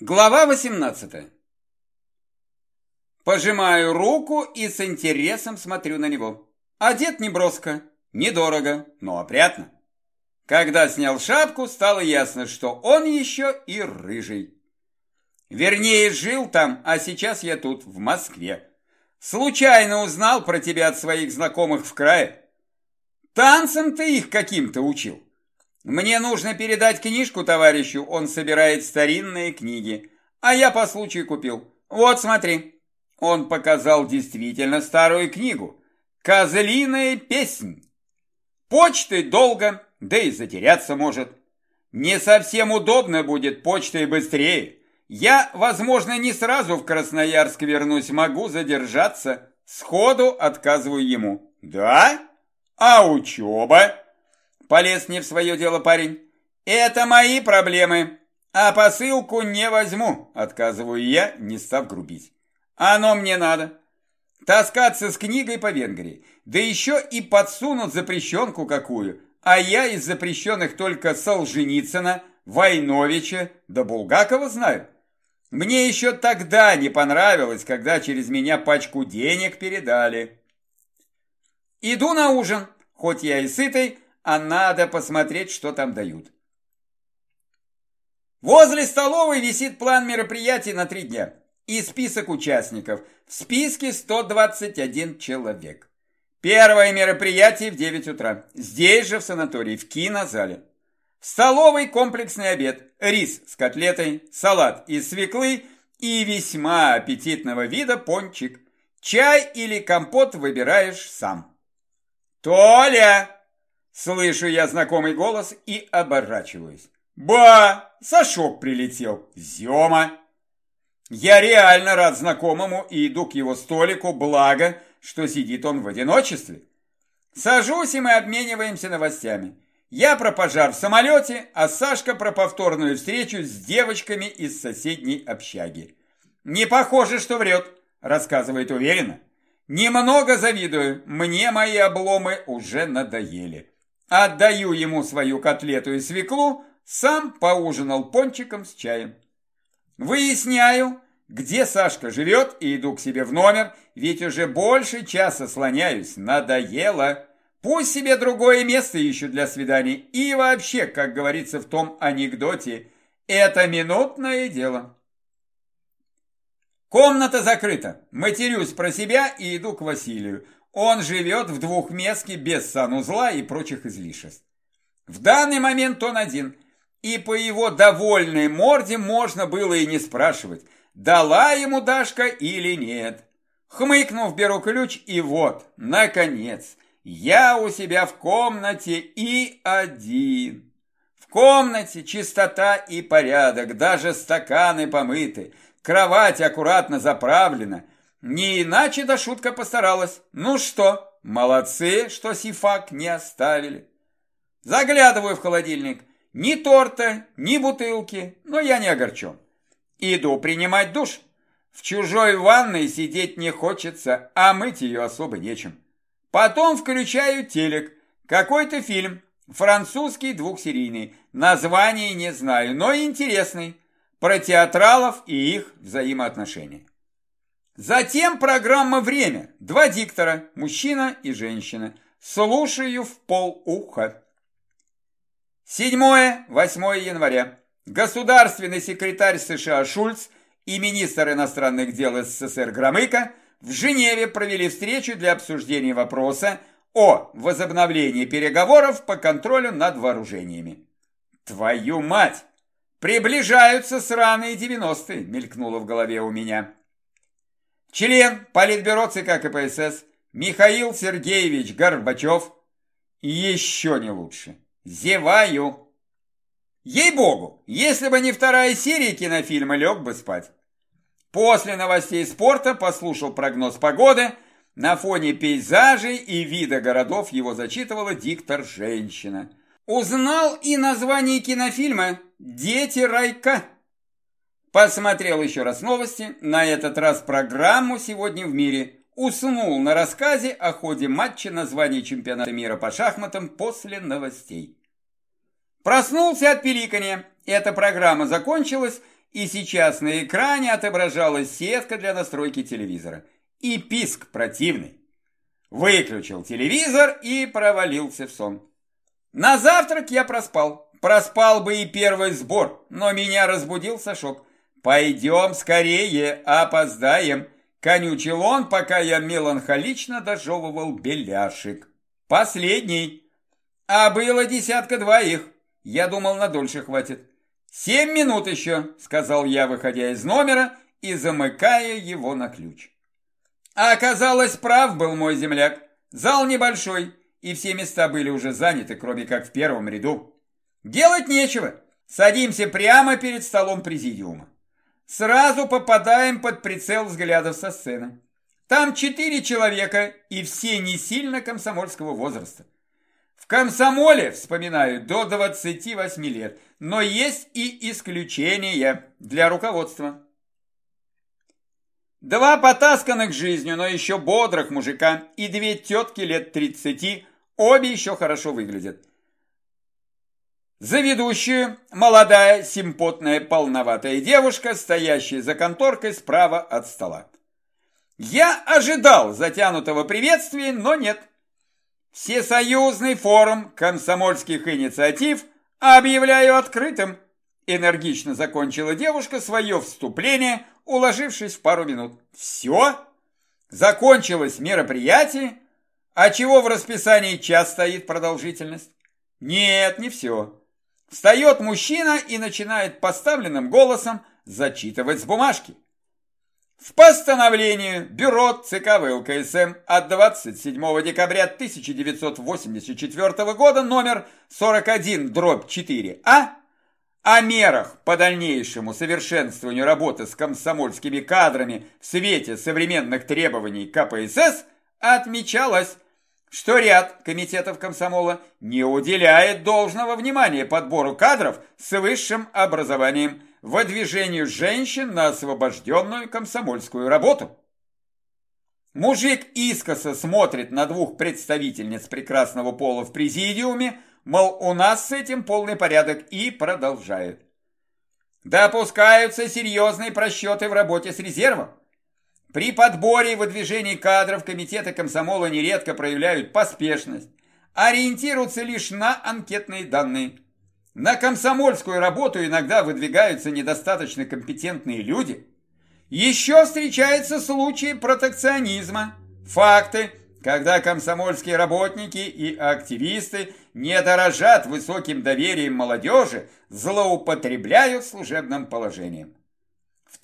Глава 18 Пожимаю руку и с интересом смотрю на него. Одет не броско, недорого, но опрятно. Когда снял шапку, стало ясно, что он еще и рыжий. Вернее, жил там, а сейчас я тут, в Москве. Случайно узнал про тебя от своих знакомых в крае. Танцем ты их каким-то учил. Мне нужно передать книжку товарищу, он собирает старинные книги. А я по случаю купил. Вот смотри. Он показал действительно старую книгу. «Козлиная песнь». Почтой долго, да и затеряться может. Не совсем удобно будет почтой быстрее. Я, возможно, не сразу в Красноярск вернусь, могу задержаться. Сходу отказываю ему. Да? А учеба? Полез не в свое дело парень. Это мои проблемы. А посылку не возьму, отказываю я, не став грубить. Оно мне надо. Таскаться с книгой по Венгрии. Да еще и подсунут запрещенку какую. А я из запрещенных только Солженицына, Войновича да Булгакова знаю. Мне еще тогда не понравилось, когда через меня пачку денег передали. Иду на ужин, хоть я и сытый, а надо посмотреть, что там дают. Возле столовой висит план мероприятий на три дня и список участников. В списке 121 человек. Первое мероприятие в 9 утра. Здесь же, в санатории, в кинозале. В столовой комплексный обед. Рис с котлетой, салат из свеклы и весьма аппетитного вида пончик. Чай или компот выбираешь сам. «Толя!» Слышу я знакомый голос и оборачиваюсь. «Ба! Сашок прилетел! Зема!» Я реально рад знакомому и иду к его столику, благо, что сидит он в одиночестве. Сажусь, и мы обмениваемся новостями. Я про пожар в самолете, а Сашка про повторную встречу с девочками из соседней общаги. Не похоже, что врет, рассказывает уверенно. Немного завидую, мне мои обломы уже надоели. Отдаю ему свою котлету и свеклу, сам поужинал пончиком с чаем. Выясняю, где Сашка живет, и иду к себе в номер, ведь уже больше часа слоняюсь, надоело. Пусть себе другое место ищут для свиданий. И вообще, как говорится в том анекдоте, это минутное дело. Комната закрыта. Матерюсь про себя и иду к Василию. Он живет в двухместке без санузла и прочих излишеств. В данный момент он один, и по его довольной морде можно было и не спрашивать, дала ему Дашка или нет. Хмыкнув, беру ключ, и вот, наконец, я у себя в комнате и один. В комнате чистота и порядок, даже стаканы помыты, кровать аккуратно заправлена. Не иначе да шутка постаралась. Ну что, молодцы, что сифак не оставили. Заглядываю в холодильник – ни торта, ни бутылки, но я не огорчен. Иду принимать душ. В чужой ванной сидеть не хочется, а мыть ее особо нечем. Потом включаю телек. Какой-то фильм. Французский двухсерийный. Название не знаю, но интересный. Про театралов и их взаимоотношения. Затем программа «Время». Два диктора, мужчина и женщина. Слушаю в полуха. 7-8 января. Государственный секретарь США Шульц и министр иностранных дел СССР Громыко в Женеве провели встречу для обсуждения вопроса о возобновлении переговоров по контролю над вооружениями. Твою мать! Приближаются сраные 90-е, мелькнуло в голове у меня. Член Политбюро ЦК КПСС Михаил Сергеевич Горбачев еще не лучше. Зеваю. Ей-богу, если бы не вторая серия кинофильма, лег бы спать. После новостей спорта послушал прогноз погоды. На фоне пейзажей и вида городов его зачитывала диктор-женщина. Узнал и название кинофильма «Дети райка». Посмотрел еще раз новости, на этот раз программу «Сегодня в мире». Уснул на рассказе о ходе матча на звание чемпионата мира по шахматам после новостей. Проснулся от пиликания. Эта программа закончилась, и сейчас на экране отображалась сетка для настройки телевизора. И писк противный. Выключил телевизор и провалился в сон. На завтрак я проспал. Проспал бы и первый сбор, но меня разбудил Сашок. «Пойдем скорее, опоздаем!» Конючил он, пока я меланхолично дожевывал беляшек. Последний. А было десятка двоих. Я думал, на дольше хватит. «Семь минут еще», — сказал я, выходя из номера и замыкая его на ключ. А оказалось, прав был мой земляк. Зал небольшой, и все места были уже заняты, кроме как в первом ряду. Делать нечего. Садимся прямо перед столом президиума. Сразу попадаем под прицел взглядов со сцены. Там четыре человека, и все не сильно комсомольского возраста. В комсомоле, вспоминаю, до 28 лет, но есть и исключения для руководства. Два потасканных жизнью, но еще бодрых мужика и две тетки лет 30, обе еще хорошо выглядят. За ведущую молодая, симпотная, полноватая девушка, стоящая за конторкой справа от стола. Я ожидал затянутого приветствия, но нет. Всесоюзный форум комсомольских инициатив объявляю открытым. Энергично закончила девушка свое вступление, уложившись в пару минут. Все? Закончилось мероприятие? А чего в расписании час стоит продолжительность? Нет, не все. Встает мужчина и начинает поставленным голосом зачитывать с бумажки. В постановлении Бюро ЦК ВЛКСМ от 27 декабря 1984 года номер 41 дробь 4А о мерах по дальнейшему совершенствованию работы с комсомольскими кадрами в свете современных требований КПСС отмечалось, что ряд комитетов комсомола не уделяет должного внимания подбору кадров с высшим образованием, выдвижению женщин на освобожденную комсомольскую работу. Мужик искоса смотрит на двух представительниц прекрасного пола в президиуме, мол, у нас с этим полный порядок, и продолжает. Допускаются серьезные просчеты в работе с резервом. При подборе и выдвижении кадров комитеты комсомола нередко проявляют поспешность, ориентируются лишь на анкетные данные. На комсомольскую работу иногда выдвигаются недостаточно компетентные люди. Еще встречаются случаи протекционизма, факты, когда комсомольские работники и активисты не дорожат высоким доверием молодежи, злоупотребляют служебным положением.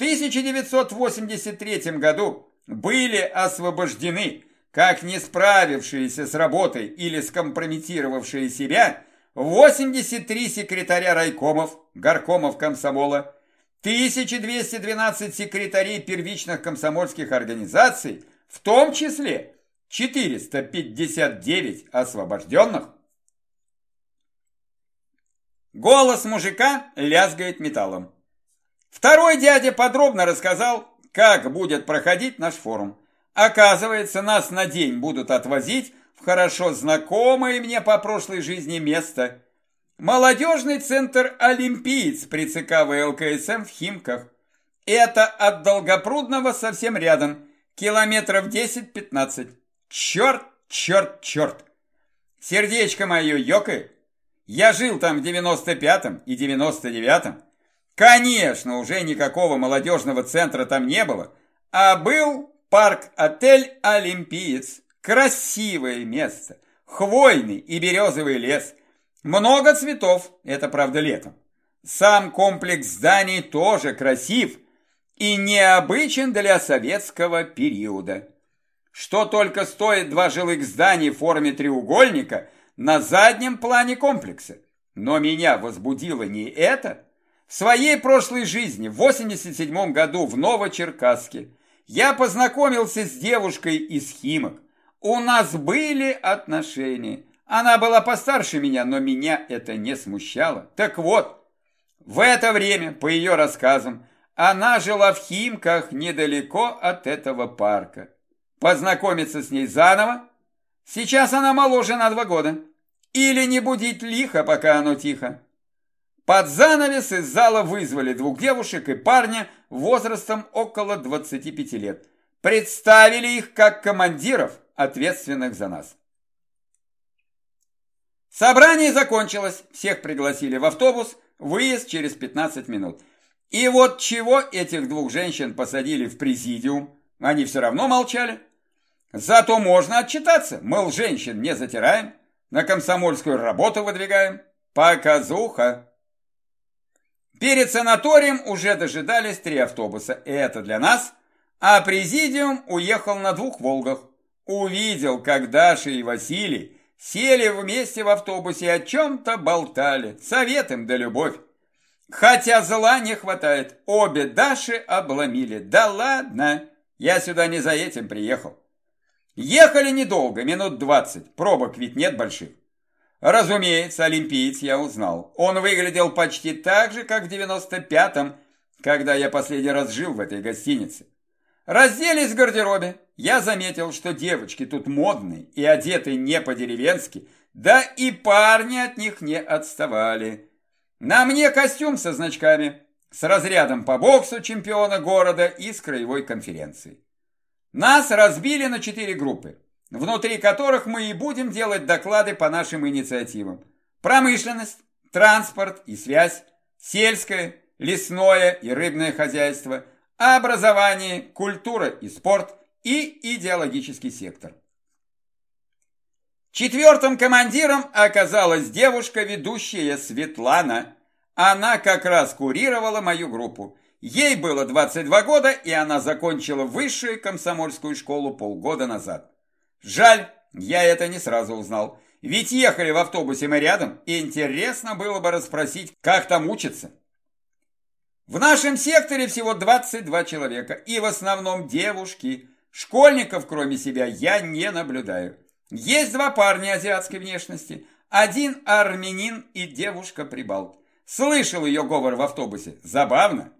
В 1983 году были освобождены как не справившиеся с работой или скомпрометировавшие себя 83 секретаря райкомов, горкомов комсомола, 1212 секретарей первичных комсомольских организаций, в том числе 459 освобожденных. Голос мужика лязгает металлом. Второй дядя подробно рассказал, как будет проходить наш форум. Оказывается, нас на день будут отвозить в хорошо знакомое мне по прошлой жизни место. Молодежный центр «Олимпиец» при ЦК ВЛКСМ в Химках. Это от Долгопрудного совсем рядом, километров 10-15. Черт, черт, черт. Сердечко мое ёкает. Я жил там в 95-м и 99-м. Конечно, уже никакого молодежного центра там не было, а был парк-отель «Олимпиец». Красивое место, хвойный и березовый лес, много цветов, это правда летом. Сам комплекс зданий тоже красив и необычен для советского периода. Что только стоит два жилых здания в форме треугольника на заднем плане комплекса. Но меня возбудило не это. В своей прошлой жизни, в 87 году в Новочеркасске, я познакомился с девушкой из Химок. У нас были отношения. Она была постарше меня, но меня это не смущало. Так вот, в это время, по ее рассказам, она жила в Химках недалеко от этого парка. Познакомиться с ней заново? Сейчас она моложе на два года. Или не будить лихо, пока оно тихо. Под занавес из зала вызвали двух девушек и парня возрастом около 25 лет. Представили их как командиров, ответственных за нас. Собрание закончилось, всех пригласили в автобус, выезд через 15 минут. И вот чего этих двух женщин посадили в президиум, они все равно молчали. Зато можно отчитаться, мол, женщин не затираем, на комсомольскую работу выдвигаем. Показуха. Перед санаторием уже дожидались три автобуса, это для нас, а президиум уехал на двух «Волгах». Увидел, как Даша и Василий сели вместе в автобусе и о чем-то болтали, советом да любовь. Хотя зла не хватает, обе Даши обломили. Да ладно, я сюда не за этим приехал. Ехали недолго, минут двадцать, пробок ведь нет больших. Разумеется, олимпиец я узнал. Он выглядел почти так же, как в девяносто пятом, когда я последний раз жил в этой гостинице. Разделись в гардеробе. Я заметил, что девочки тут модные и одеты не по-деревенски, да и парни от них не отставали. На мне костюм со значками, с разрядом по боксу чемпиона города и с краевой конференции. Нас разбили на четыре группы, внутри которых мы и будем делать доклады по нашим инициативам. Промышленность, транспорт и связь, сельское, лесное и рыбное хозяйство, образование, культура и спорт и идеологический сектор. Четвертым командиром оказалась девушка, ведущая Светлана. Она как раз курировала мою группу. Ей было 22 года, и она закончила высшую комсомольскую школу полгода назад. Жаль, я это не сразу узнал. Ведь ехали в автобусе мы рядом, и интересно было бы расспросить, как там учатся. В нашем секторе всего 22 человека, и в основном девушки. Школьников, кроме себя, я не наблюдаю. Есть два парня азиатской внешности. Один армянин и девушка-прибалт. Слышал ее говор в автобусе. Забавно.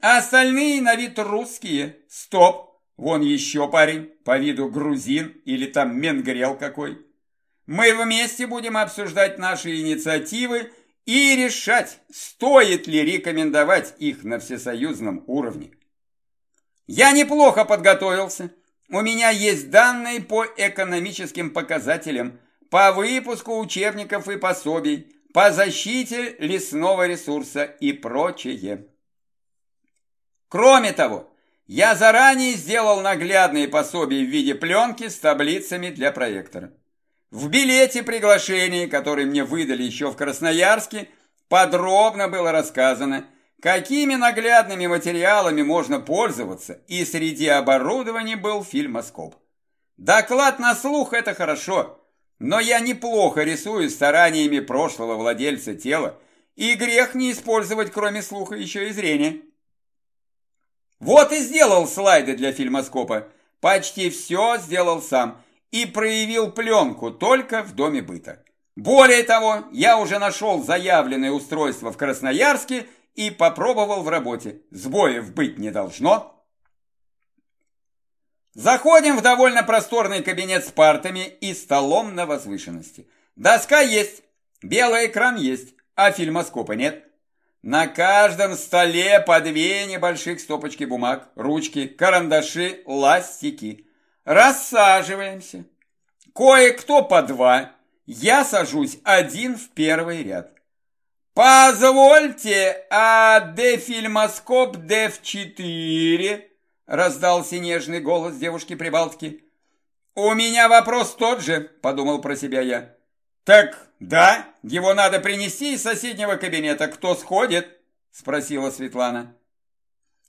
А остальные на вид русские. Стоп. Вон еще парень. По виду грузин или там менгрел какой. Мы вместе будем обсуждать наши инициативы и решать, стоит ли рекомендовать их на всесоюзном уровне. Я неплохо подготовился. У меня есть данные по экономическим показателям, по выпуску учебников и пособий, по защите лесного ресурса и прочее. Кроме того, я заранее сделал наглядные пособия в виде пленки с таблицами для проектора. В билете приглашения, который мне выдали еще в Красноярске, подробно было рассказано, какими наглядными материалами можно пользоваться, и среди оборудования был фильмоскоп. Доклад на слух – это хорошо, но я неплохо рисую стараниями прошлого владельца тела, и грех не использовать кроме слуха еще и зрения. Вот и сделал слайды для фильмоскопа. Почти все сделал сам и проявил пленку только в доме быта. Более того, я уже нашел заявленное устройство в Красноярске – и попробовал в работе. Сбоев быть не должно. Заходим в довольно просторный кабинет с партами и столом на возвышенности. Доска есть, белый экран есть, а фильмоскопа нет. На каждом столе по две небольших стопочки бумаг, ручки, карандаши, ластики. Рассаживаемся. Кое-кто по два. Я сажусь один в первый ряд. «Позвольте, а дефильмоскоп ДЕФ-4?» раздался нежный голос девушки-прибалтки. «У меня вопрос тот же», — подумал про себя я. «Так, да, его надо принести из соседнего кабинета. Кто сходит?» — спросила Светлана.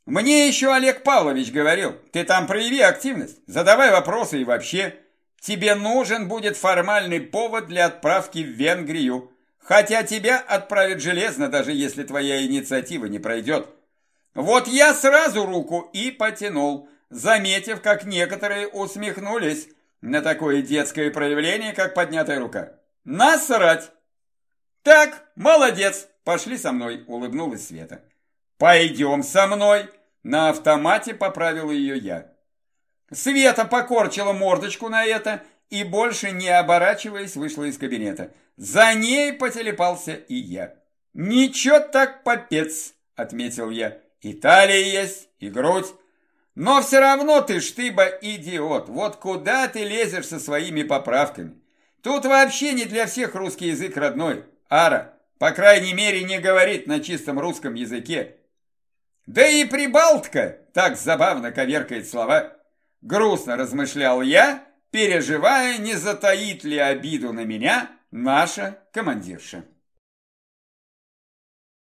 «Мне еще Олег Павлович говорил, ты там прояви активность, задавай вопросы и вообще. Тебе нужен будет формальный повод для отправки в Венгрию. Хотя тебя отправят железно, даже если твоя инициатива не пройдет. Вот я сразу руку и потянул, заметив, как некоторые усмехнулись на такое детское проявление, как поднятая рука. Насрать! Так, молодец, пошли со мной, улыбнулась Света. Пойдем со мной, на автомате поправил ее я. Света покорчила мордочку на это и, больше не оборачиваясь, вышла из кабинета. За ней потелепался и я. Ничего так попец, отметил я. И талия есть, и грудь. Но все равно ты, штыба, идиот. Вот куда ты лезешь со своими поправками? Тут вообще не для всех русский язык родной. Ара, по крайней мере, не говорит на чистом русском языке. Да и Прибалтка так забавно коверкает слова. Грустно размышлял я, переживая, не затаит ли обиду на меня наша командирша.